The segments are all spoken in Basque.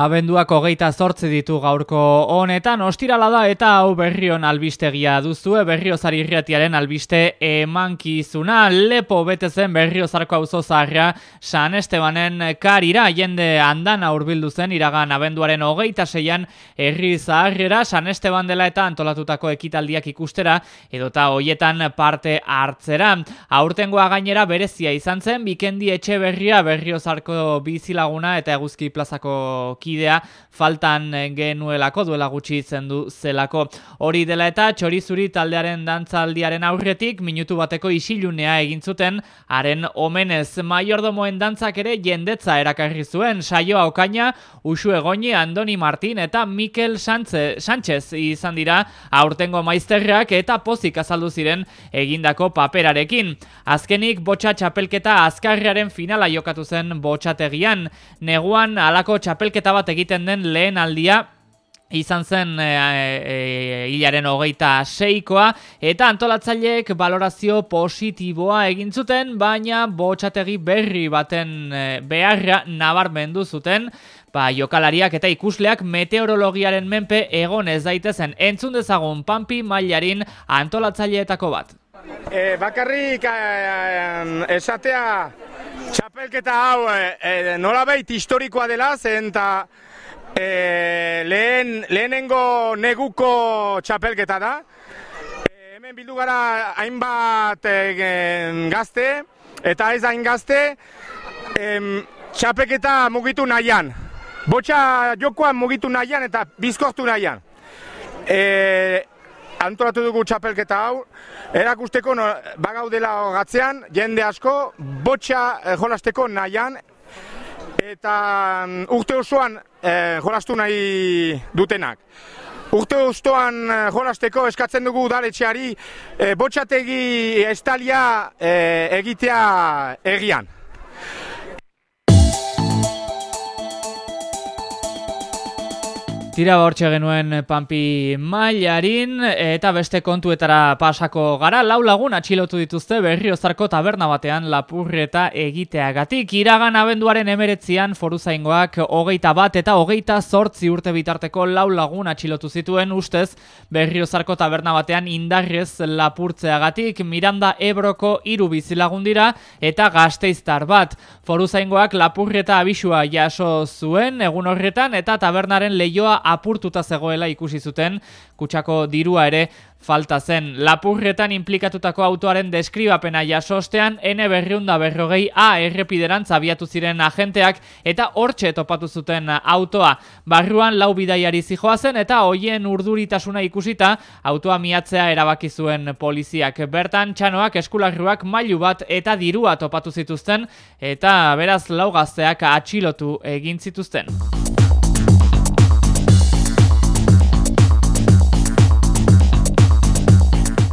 Abenduak hogeita zortzi ditu gaurko honetan, ostirala da eta hau berrion albistegia duzue, berriozari irratiaren albiste emankizuna, lepo bete berriozarko auzo zaharra San Estebanen karira, jende andan aurbildu zen iragan abenduaren hogeita zeian herri zaharrera, San Esteban dela eta antolatutako ekitaldiak ikustera, edota hoietan parte hartzera. Aurtengoa gainera berezia izan zen, bikendi etxe berria berriozarko bizilaguna eta eguzki plazako kidea faltan genuelako duela gutxi zendu zelako. Hori dela eta txorizuri taldearen dantzaldiaren aurretik minutu bateko isilunea egin zuten haren omenez maiordomoen dantzak ere jendetza erakarri zuen saioa okaina Usu Egoni, Andoni Martin eta Mikel Sánchez izan dira aurtengo maizterrak eta pozik azaldu ziren egindako paperarekin. Azkenik botxa txapelketa azkarriaren finala jokatu zen botxategian. Neguan alako txapelketa bat egiten den lehen aldia izan zen e, e, hilaren hogeita seikoa, eta antolatzaileek valorazio positiboa egin zuten, baina botxategi berri baten e, beharra nabarmendu zuten, ba, jokalariak eta ikusleak meteorologiaren menpe egon ez daitezen entzun dezagun pampi mailarin antolatzaileetako bat. E, bakarrik esatea txapelketa hau e, e, nolabait historikoa dela, zen eta e, lehen, lehenengo neguko txapelketa da. E, hemen bildu gara hainbat e, gazte, eta ez hain gazte, e, txapelketa mugitu nahian. Botxa jokoan mugitu nahian eta bizkoztu nahian. E, antolatu dugu txapelketa hau, erakusteko no, bagaudela gatzean, jende asko, botxa eh, jolasteko nahian, eta um, urte osoan eh, jolastu nahi dutenak. Urte osoan eh, jolasteko eskatzen dugu udaletxeari eh, botxategi estalia eh, egitea egian. Tira bortxe genuen Pampi Mailarin eta beste kontuetara pasako gara. Lau lagun atxilotu dituzte berriozarko taberna batean lapurreta egiteagatik. Iragan abenduaren emeretzian foruzaingoak hogeita bat eta hogeita zortzi urte bitarteko lau lagun atxilotu zituen ustez berriozarko taberna batean indarrez lapurtzeagatik. Miranda Ebroko iru bizilagun dira eta gazteiztar bat. Foruzaingoak lapurreta abisua jaso zuen egun horretan eta tabernaren lehioa apurtuta zegoela ikusi zuten kutsako dirua ere falta zen. Lapurretan implikatutako autoaren deskribapena jasostean N berriunda berrogei A errepiderantza abiatu ziren agenteak eta hortxe topatu zuten autoa. Barruan lau bidaiari zijoa zen eta hoien urduritasuna ikusita autoa miatzea erabaki zuen poliziak. Bertan txanoak eskularruak mailu bat eta dirua topatu zituzten eta beraz lau gazteak atxilotu egin zituzten.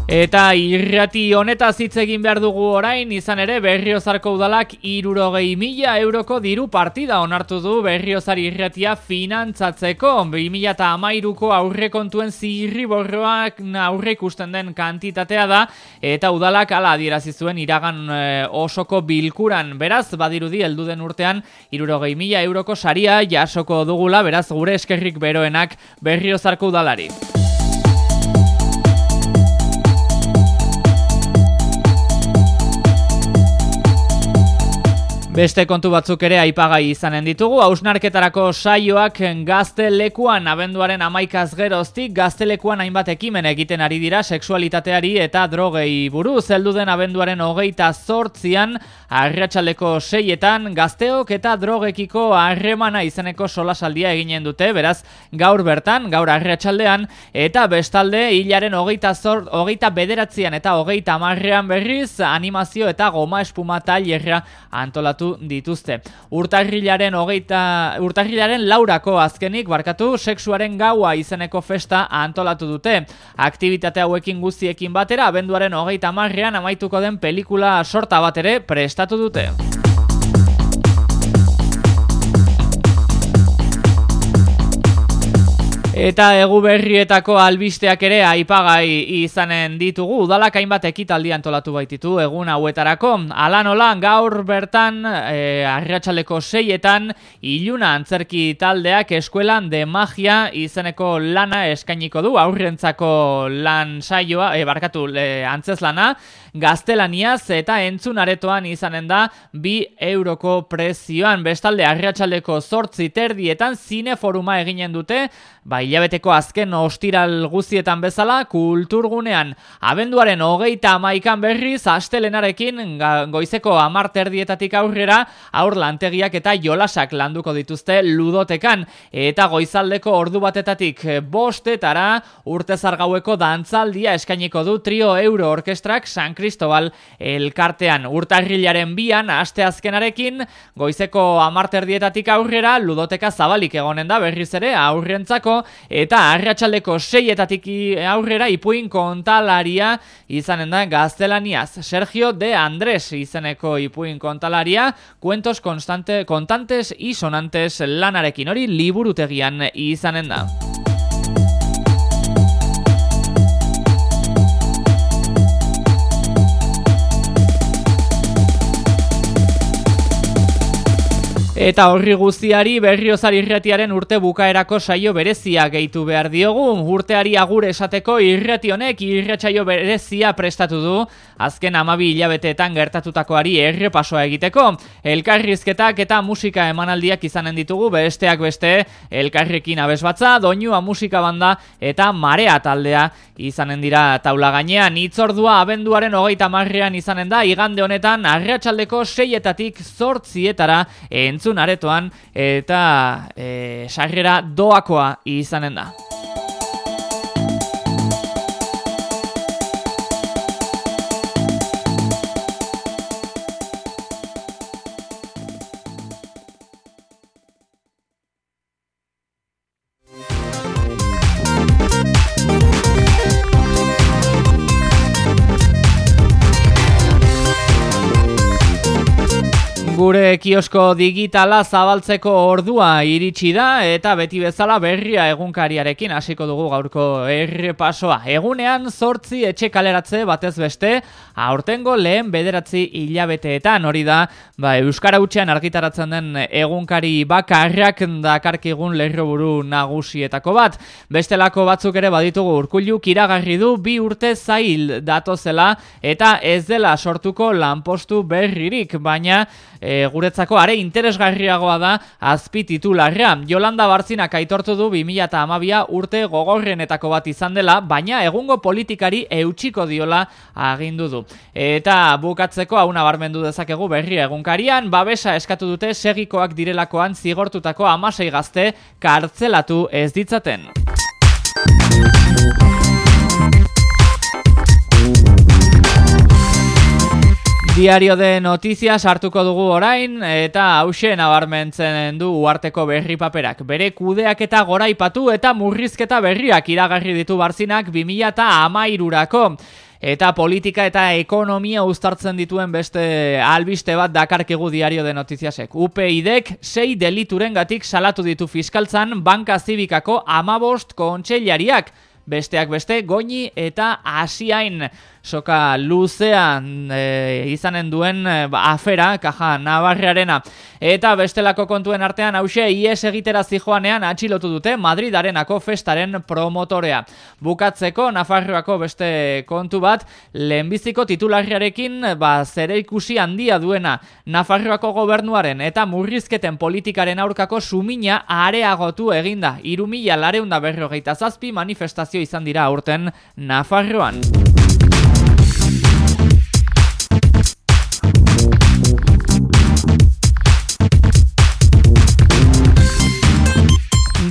Eta irrati honeta hitz egin behar dugu orain, izan ere berriozarko udalak irurogei mila euroko diru partida onartu du berriozari irratia finantzatzeko. Bi mila eta amairuko aurre kontuen zirri borroak aurre ikusten den kantitatea da, eta udalak ala adierazizuen iragan eh, osoko bilkuran. Beraz, badirudi heldu den urtean, irurogei mila euroko saria jasoko dugula, beraz gure eskerrik beroenak berriozarko udalari. Beste kontu batzuk ere aipagai izanen ditugu, hausnarketarako saioak gazte lekuan abenduaren amaikaz geroztik, gazte lekuan hainbat ekimen egiten ari dira seksualitateari eta drogei buru. Zeldu den abenduaren hogeita zortzian, arratsaleko seietan, gazteok eta drogekiko harremana izeneko solasaldia eginen dute, beraz gaur bertan, gaur arratsaldean eta bestalde hilaren hogeita, zor, hogeita bederatzean eta hogeita amarrean berriz, animazio eta goma espuma tailerra antolatu dituzte. Urtarrilaren hogeita, urtarrilaren laurako azkenik barkatu sexuaren gaua izeneko festa antolatu dute. Aktivitate hauekin guztiekin batera, abenduaren hogeita marrean amaituko den pelikula sorta bat ere prestatu dute. Eta egu berrietako albisteak ere aipagai izanen ditugu. Udalak hainbat ekitaldi antolatu baititu egun hauetarako. Ala nola gaur bertan e, arriatxaleko seietan iluna antzerki taldeak eskuelan de magia izeneko lana eskainiko du. Aurrentzako lan saioa, e, barkatu e, antzez lana, gaztelaniaz eta entzunaretoan izanen da bi euroko prezioan. Bestalde arriatxaleko sortzi terdietan zineforuma eginen dute, Ba, hilabeteko azken ostiral guztietan bezala, kulturgunean abenduaren hogeita amaikan berriz, astelenarekin goizeko amarterdietatik aurrera, aur lantegiak eta jolasak landuko dituzte ludotekan, eta goizaldeko ordu batetatik bostetara urtezar gaueko dantzaldia eskainiko du trio euro orkestrak San Cristobal elkartean. Urtarrilaren bian, aste azkenarekin, goizeko amarterdietatik aurrera, ludoteka zabalik egonen da berriz ere aurrentzako, eta arratsaldeko seietatik aurrera ipuin kontalaria izanen da gaztelaniaz. Sergio de Andrés izeneko ipuin kontalaria, kuentos constante, kontantes y sonantes lanarekin hori liburutegian izanen da. Eta horri guztiari berriozar irretiaren urte bukaerako saio berezia gehitu behar diogu. Urteari agur esateko irreti honek irretsaio berezia prestatu du. Azken amabi hilabeteetan gertatutakoari errepasoa egiteko. Elkarrizketak eta musika emanaldiak izanen ditugu besteak beste elkarrekin abesbatza, doinua musika banda eta marea taldea izanen dira taula gainean. Itzordua abenduaren hogeita marrean izanen da, igande honetan arratsaldeko seietatik zortzietara entzun entzun aretoan eta e, sarrera doakoa izanen da. Gure kiosko digitala zabaltzeko ordua iritsi da eta beti bezala berria egunkariarekin hasiko dugu gaurko errepasoa. Egunean zortzi etxe kaleratze batez beste, aurtengo lehen bederatzi hilabeteetan hori da, ba, Euskara Utxean argitaratzen den egunkari bakarrak dakarkigun lerroburu nagusietako bat. Bestelako batzuk ere baditugu urkullu kiragarri du bi urte zail datozela eta ez dela sortuko lanpostu berririk, baina e, guretzako are interesgarriagoa da azpi titularra. Jolanda Bartzinak aitortu du 2012a urte gogorrenetako bat izan dela, baina egungo politikari eutxiko diola agindu du. Eta bukatzeko hau nabarmendu dezakegu berri egunkarian, babesa eskatu dute segikoak direlakoan zigortutako amasei gazte kartzelatu ez ditzaten. Diario de Noticias hartuko dugu orain eta hause nabarmentzen du uarteko berri paperak. Bere kudeak eta goraipatu eta murrizketa berriak iragarri ditu barzinak 2000 eta politika eta ekonomia uztartzen dituen beste albiste bat dakarkegu diario de notiziasek. UPIDek sei delituren gatik salatu ditu fiskaltzan banka zibikako amabost kontxellariak. Besteak beste, goini eta asiain soka luzean e, izanen duen e, afera, kaja nabarrearena. Eta bestelako kontuen artean hause IES egitera zijoanean atxilotu dute Madridarenako festaren promotorea. Bukatzeko Nafarroako beste kontu bat, lehenbiziko titularriarekin ba, zere ikusi handia duena Nafarroako gobernuaren eta murrizketen politikaren aurkako sumina areagotu eginda. Irumila lareunda berrogeita zazpi manifestazio izan dira aurten Nafarroan.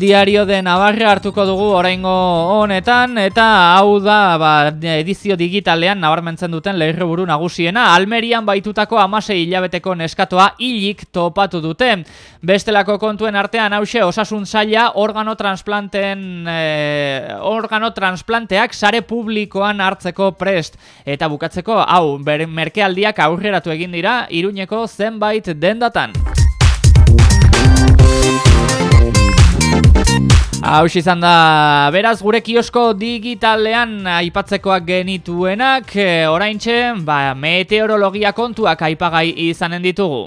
Diario de Navarra hartuko dugu oraingo honetan eta hau da ba, edizio digitalean nabarmentzen duten lerroburu nagusiena Almerian baitutako amasei hilabeteko neskatoa hilik topatu dute. Bestelako kontuen artean hause osasun zaila organo transplanteen e, organo transplanteak sare publikoan hartzeko prest eta bukatzeko hau merkealdiak aurreratu egin dira Iruñeko zenbait dendatan. Hau izan da, beraz gure kiosko digitalean aipatzekoak genituenak, e, oraintxe, ba, meteorologia kontuak aipagai izanen ditugu.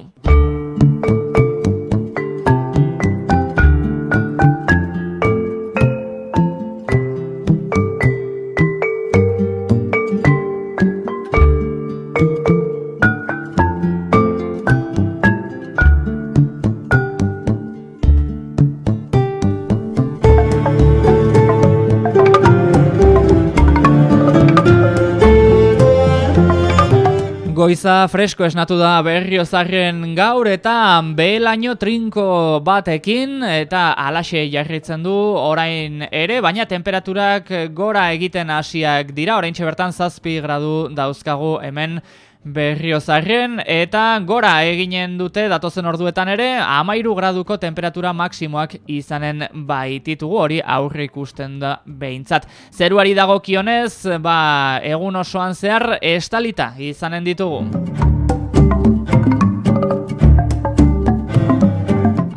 Goiza fresko esnatu da berriozarren gaur eta behelaino trinko batekin eta alaxe jarritzen du orain ere, baina temperaturak gora egiten hasiak dira, orain bertan zazpi gradu dauzkagu hemen berriozarren eta gora eginen dute datozen orduetan ere amairu graduko temperatura maksimoak izanen baititugu hori aurre ikusten da behintzat. Zeruari dago kionez, ba, egun osoan zehar estalita izanen ditugu.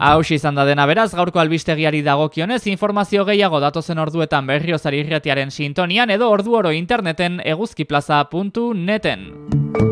Hau izan da dena beraz, gaurko albistegiari dagokionez, informazio gehiago datozen orduetan berriozari irretiaren sintonian edo ordu oro interneten eguzkiplaza.neten.